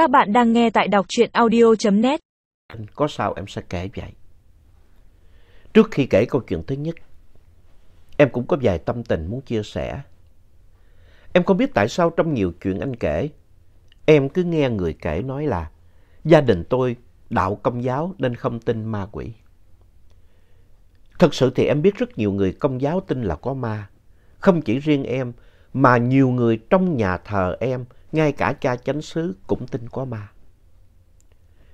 Các bạn đang nghe tại đọc truyện audio.net. Có sao em sẽ kể vậy. Trước khi kể câu chuyện thứ nhất, em cũng có vài tâm tình muốn chia sẻ. Em không biết tại sao trong nhiều chuyện anh kể, em cứ nghe người kể nói là gia đình tôi đạo công giáo nên không tin ma quỷ. Thật sự thì em biết rất nhiều người công giáo tin là có ma. Không chỉ riêng em, mà nhiều người trong nhà thờ em, ngay cả cha chánh xứ cũng tin có ma.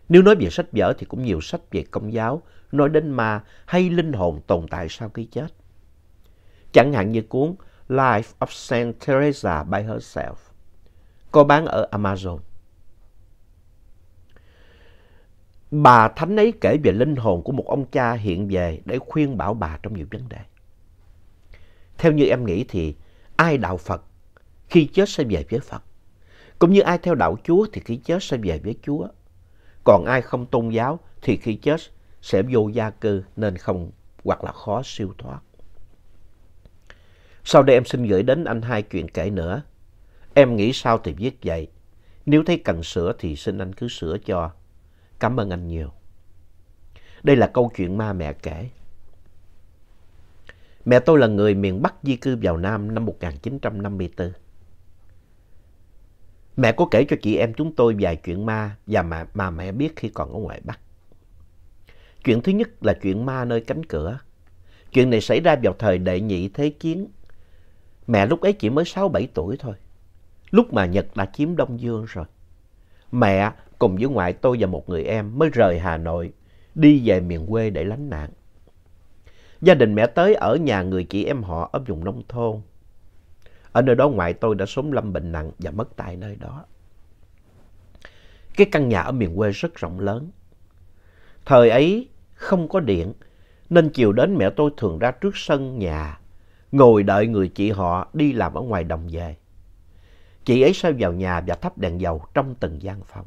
Nếu nói về sách vở thì cũng nhiều sách về công giáo, nói đến ma hay linh hồn tồn tại sau khi chết. Chẳng hạn như cuốn Life of Saint Teresa by Herself, có bán ở Amazon. Bà thánh ấy kể về linh hồn của một ông cha hiện về để khuyên bảo bà trong nhiều vấn đề. Theo như em nghĩ thì ai đạo Phật khi chết sẽ về với Phật. Cũng như ai theo đạo Chúa thì khi chết sẽ về với Chúa. Còn ai không tôn giáo thì khi chết sẽ vô gia cư nên không hoặc là khó siêu thoát. Sau đây em xin gửi đến anh hai chuyện kể nữa. Em nghĩ sao thì viết vậy. Nếu thấy cần sửa thì xin anh cứ sửa cho. Cảm ơn anh nhiều. Đây là câu chuyện ma mẹ kể. Mẹ tôi là người miền Bắc di cư vào Nam năm 1954. Mẹ có kể cho chị em chúng tôi vài chuyện ma và mà, mà mẹ biết khi còn ở ngoài Bắc. Chuyện thứ nhất là chuyện ma nơi cánh cửa. Chuyện này xảy ra vào thời đệ nhị thế chiến. Mẹ lúc ấy chỉ mới 6-7 tuổi thôi. Lúc mà Nhật đã chiếm Đông Dương rồi. Mẹ cùng với ngoại tôi và một người em mới rời Hà Nội đi về miền quê để lánh nạn. Gia đình mẹ tới ở nhà người chị em họ ở vùng nông thôn. Ở nơi đó ngoại tôi đã sống lâm bệnh nặng và mất tại nơi đó. Cái căn nhà ở miền quê rất rộng lớn. Thời ấy không có điện, nên chiều đến mẹ tôi thường ra trước sân nhà, ngồi đợi người chị họ đi làm ở ngoài đồng về. Chị ấy sẽ vào nhà và thắp đèn dầu trong từng gian phòng.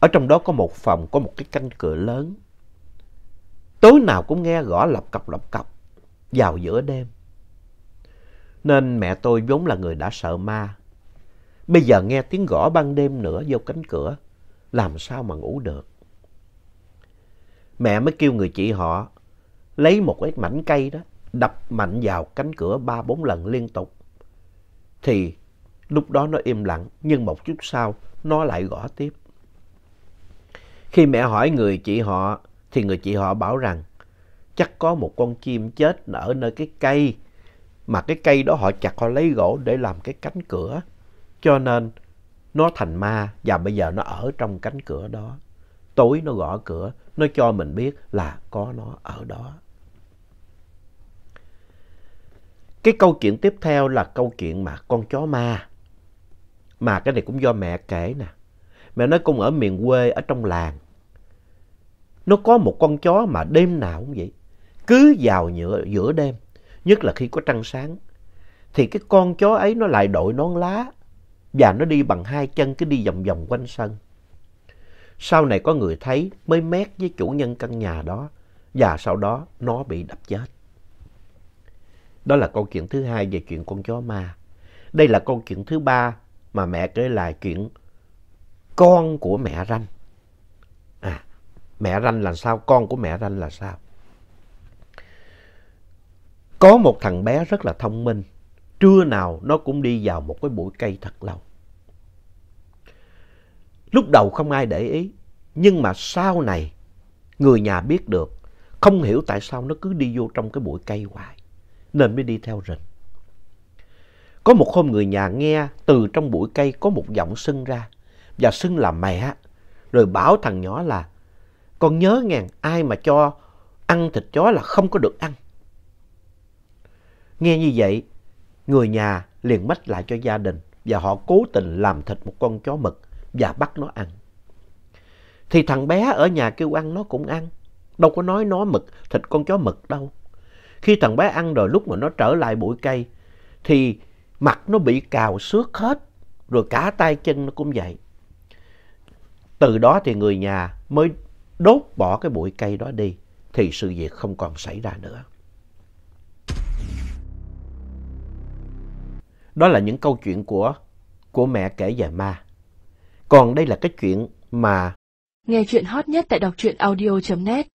Ở trong đó có một phòng, có một cái canh cửa lớn. Tối nào cũng nghe gõ lọc cọc lọc cọc vào giữa đêm. Nên mẹ tôi vốn là người đã sợ ma. Bây giờ nghe tiếng gõ ban đêm nữa vô cánh cửa, làm sao mà ngủ được. Mẹ mới kêu người chị họ lấy một cái mảnh cây đó, đập mạnh vào cánh cửa ba bốn lần liên tục. Thì lúc đó nó im lặng, nhưng một chút sau nó lại gõ tiếp. Khi mẹ hỏi người chị họ, thì người chị họ bảo rằng chắc có một con chim chết ở nơi cái cây, mà cái cây đó họ chặt họ lấy gỗ để làm cái cánh cửa. Cho nên nó thành ma và bây giờ nó ở trong cánh cửa đó. Tối nó gõ cửa, nó cho mình biết là có nó ở đó. Cái câu chuyện tiếp theo là câu chuyện mà con chó ma. Mà cái này cũng do mẹ kể nè. Mẹ nói con ở miền quê, ở trong làng. Nó có một con chó mà đêm nào cũng vậy. Cứ vào nhựa, giữa đêm, nhất là khi có trăng sáng, thì cái con chó ấy nó lại đội nón lá và nó đi bằng hai chân cứ đi vòng vòng quanh sân. Sau này có người thấy mới mét với chủ nhân căn nhà đó và sau đó nó bị đập chết. Đó là câu chuyện thứ hai về chuyện con chó ma. Đây là câu chuyện thứ ba mà mẹ kể lại chuyện con của mẹ Ranh. À, mẹ Ranh là sao? Con của mẹ Ranh là sao? Có một thằng bé rất là thông minh. Trưa nào nó cũng đi vào một cái bụi cây thật lâu. Lúc đầu không ai để ý. Nhưng mà sau này người nhà biết được. Không hiểu tại sao nó cứ đi vô trong cái bụi cây hoài. Nên mới đi theo rình. Có một hôm người nhà nghe từ trong bụi cây có một giọng xưng ra. Và xưng là mẹ. Rồi bảo thằng nhỏ là, con nhớ ngàn ai mà cho ăn thịt chó là không có được ăn. Nghe như vậy, người nhà liền mách lại cho gia đình và họ cố tình làm thịt một con chó mực và bắt nó ăn. Thì thằng bé ở nhà kêu ăn nó cũng ăn. Đâu có nói nó mực, thịt con chó mực đâu. Khi thằng bé ăn rồi lúc mà nó trở lại bụi cây thì mặt nó bị cào xước hết. Rồi cả tay chân nó cũng vậy. Từ đó thì người nhà mới đốt bỏ cái bụi cây đó đi. Thì sự việc không còn xảy ra nữa. Đó là những câu chuyện của của mẹ kể về ma. Còn đây là cái chuyện mà Nghe chuyện hot nhất tại đọc truyện audio.net